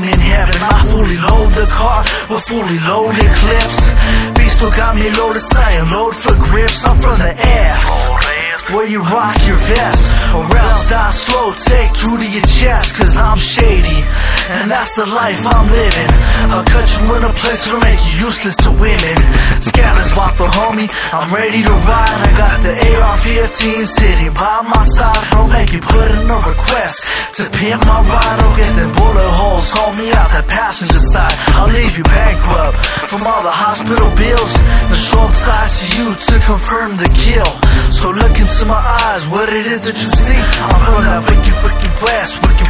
serving in heaven. I fully load the car with fully loaded clips. Beast still got me loaded, saying load for grips. I'm from the air. Where you rock your vest, or else die slow, take two to your chest, cause I'm shady, and that's the life I'm living. I'll cut you in a place that'll make you useless to women. Scanners want the homie, I'm ready to ride. I got the AR-15 sitting by my side. I'll make you put in a request to pimp my ride. I'll get them bullet holes, homie, out the passenger side. I'll leave you bankrupt from all the hospital bills. The short ties to you to confirm the kill. So look into my eyes, what it is that you see. I'm from that wicked, wicked west, wicked,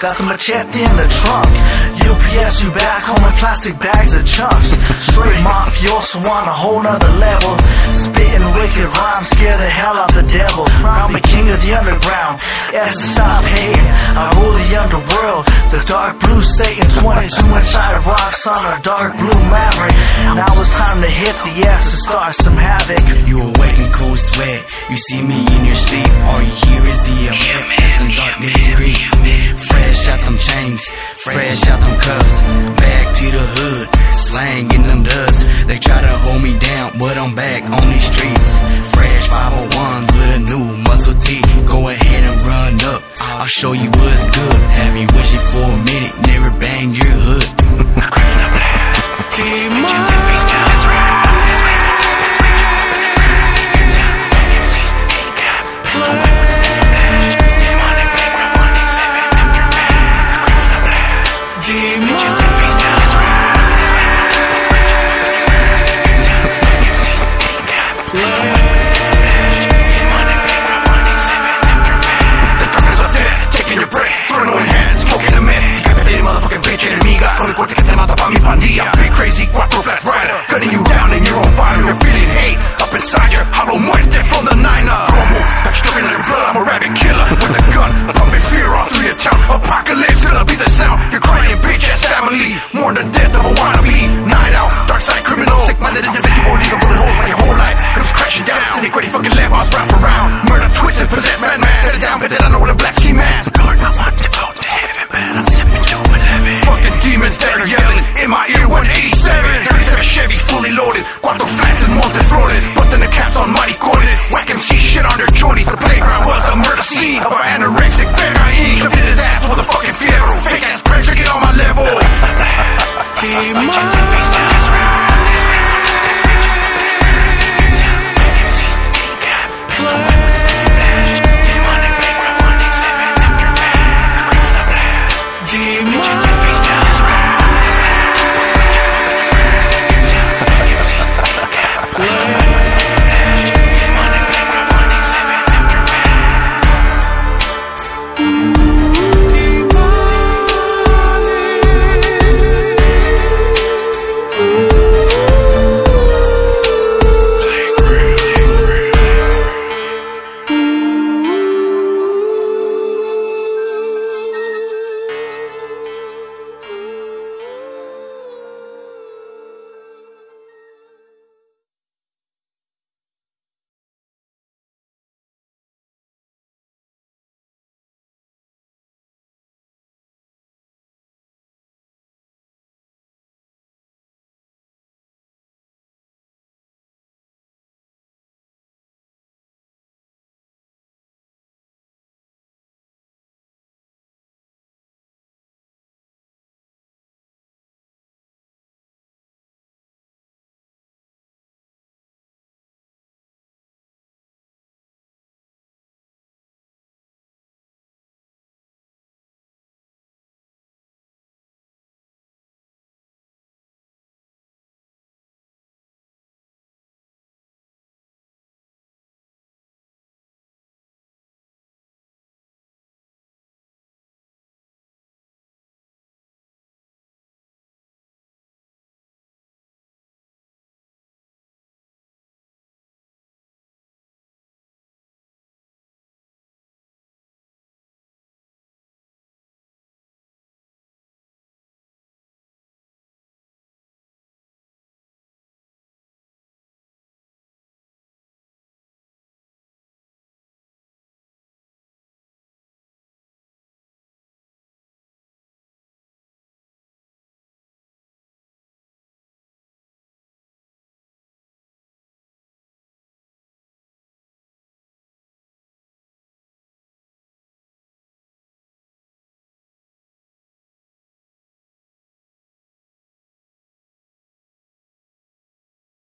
got the machete in the trunk. UPS you back home in plastic bags of chunks. Straight mafioso on a whole nother level. Spitting wicked rhymes, scare the hell out the devil. I'm the king of the underground. Yes, stop hating. I rule the underworld. The dark blue Satan, 22 inch high rocks on a dark blue maverick. Now it's time to hit the F to start some havoc. You awake in cold sweat. You see me in your sleep. All you hear is EMF as in darkness creeps. Fresh out them chains, fresh out them cuffs. Back to the hood, slang in them dubs. They try to hold me down, but I'm back on these streets. Fresh 501 with a new muscle T. Go ahead and run up. I'll show you what's anomaly More than death of a wannabe. Night out, dark side criminal. Sick minded individual, leave a bullet hole in your whole life. Comes crashing down, city ready fucking lamb House round for round, murder, twisted, possessed madman Cut it down, but then I know what a black ski mask. Lord, I want to go to heaven, man. I'm sipping to eleven. Fucking demons that are yelling. In my ear 187 37 Chevy, fully loaded. Cuatro flats and multi-floated Busting the caps on mighty corners Whacking see shit on their jointies The playground was a murder scene. Of our aneurysm